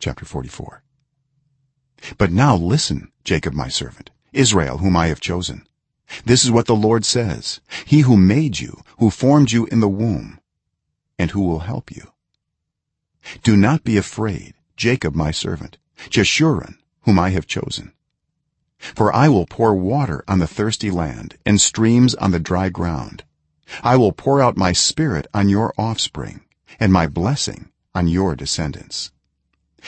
chapter 44 but now listen jacob my servant israel whom i have chosen. This is what the lord says. He who made you who formed you in the womb and who will help you. Do not be afraid jacob my servant jeshurun whom i have chosen. For i will pour water on the thirsty land and streams on the dry ground. I will pour out my spirit on your offspring and my blessing on your descendants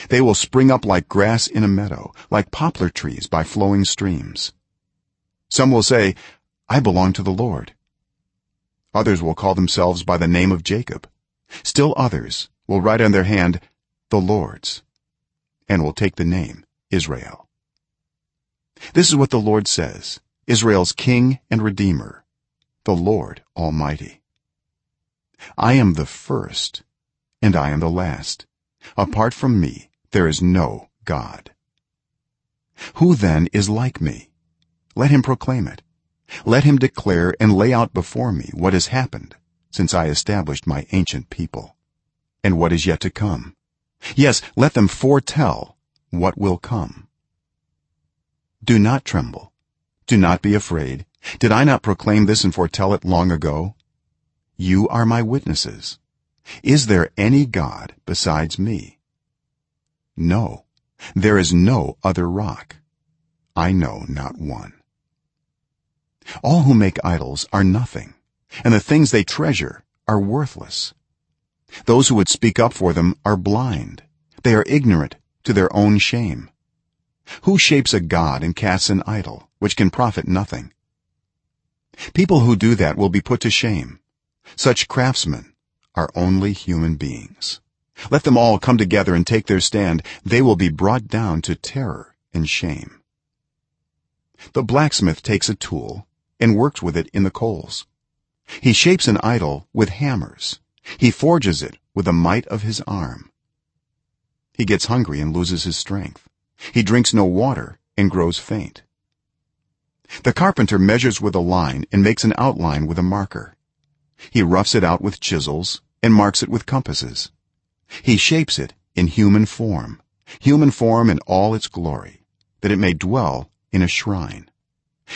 they will spring up like grass in a meadow like poplar trees by flowing streams. Some will say i belong to the lord. Others will call themselves by the name of jacob. Still others will write on their hand the lord's and will take the name israel. This is what the lord says israel's king and redeemer the lord almighty. I am the first and i am the last apart from me there is no god. Who then is like me? Let him proclaim it. Let him declare and lay out before me what has happened since i established my ancient people. And what is yet to come? Yes let them foretell what will come. Do not tremble. Do not be afraid. Did i not proclaim this and foretell it long ago? You are my witnesses is there any god besides me? No. There is no other rock. I know not one. All who make idols are nothing and the things they treasure are worthless. Those who would speak up for them are blind. They are ignorant to their own shame. Who shapes a god and casts an idol which can profit nothing? People who do that will be put to shame. Such craftsmen are only human beings. Let them all come together and take their stand. They will be brought down to terror and shame. The blacksmith takes a tool and works with it in the coals. He shapes an idol with hammers. He forges it with the might of his arm. He gets hungry and loses his strength. He drinks no water and grows faint. The carpenter measures with a line and makes an outline with a marker he roughs it out with chisels and marks it with compasses. He shapes it in human form human form in all its glory that it may dwell in a shrine.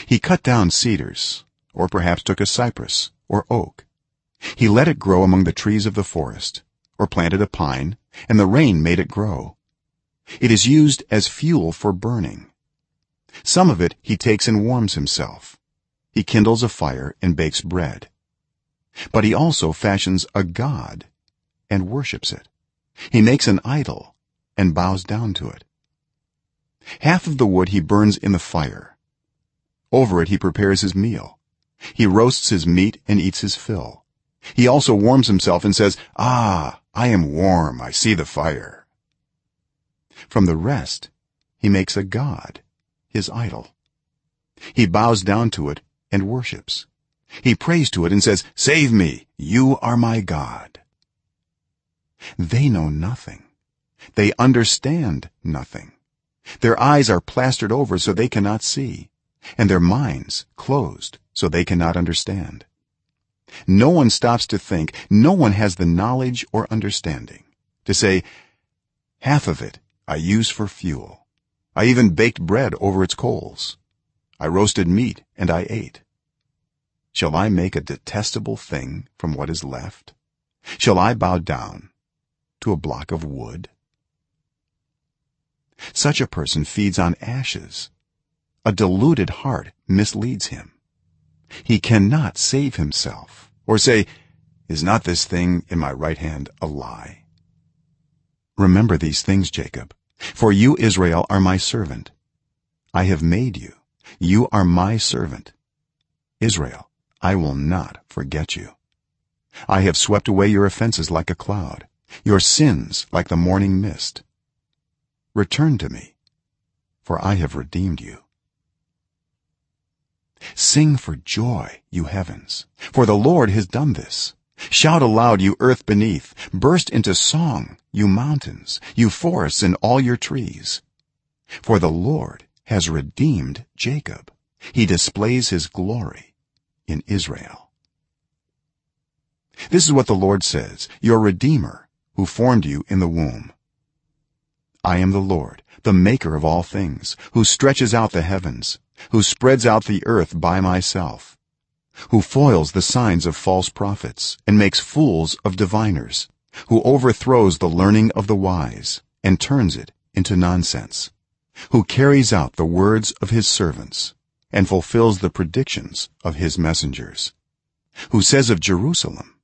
He cut down cedars or perhaps took a cypress or oak. He let it grow among the trees of the forest or planted a pine and the rain made it grow. It is used as fuel for burning. Some of it he takes and warms himself. He kindles a fire and bakes bread but he also fashions a god and worships it. He makes an idol and bows down to it. Half of the wood he burns in the fire. Over it he prepares his meal. He roasts his meat and eats his fill. He also warms himself and says ah i am warm. I see the fire. From the rest he makes a god his idol. He bows down to it and worships he prays to it and says save me. You are my god. They know nothing. They understand nothing. Their eyes are plastered over so they cannot see and their minds closed so they cannot understand. No one stops to think. No one has the knowledge or understanding to say half of it i use for fuel. I even baked bread over its coals. I roasted meat and i ate shall i make a detestable thing from what is left? Shall i bow down to a block of wood? Such a person feeds on ashes. A deluded heart misleads him. He cannot save himself or say is not this thing in my right hand a lie? Remember these things jacob. For you israel are my servant. I have made you. You are my servant. Israel i will not forget you. I have swept away your offenses like a cloud your sins like the morning mist. Return to me for i have redeemed you. Sing for joy you heavens for the lord has done this. Shout aloud you earth beneath. Burst into song you mountains you forests and all your trees. For the lord has redeemed jacob. He displays his glory in israel. This is what the lord says your redeemer who formed you in the womb. I am the lord the maker of all things who stretches out the heavens who spreads out the earth by myself who foils the signs of false prophets and makes fools of diviners who overthrows the learning of the wise and turns it into nonsense who carries out the words of his servants and fulfills the predictions of his messengers who says of jerusalem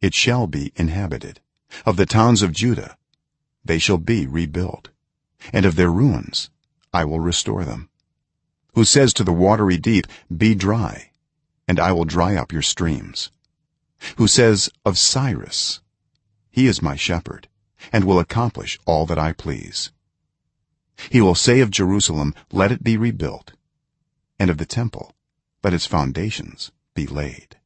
it shall be inhabited. Of the towns of judah they shall be rebuilt. And of their ruins i will restore them. Who says to the watery deep be dry and i will dry up your streams who says of cyrus he is my shepherd and will accomplish all that i please he will say of jerusalem let it be rebuilt and of the temple let its foundations be laid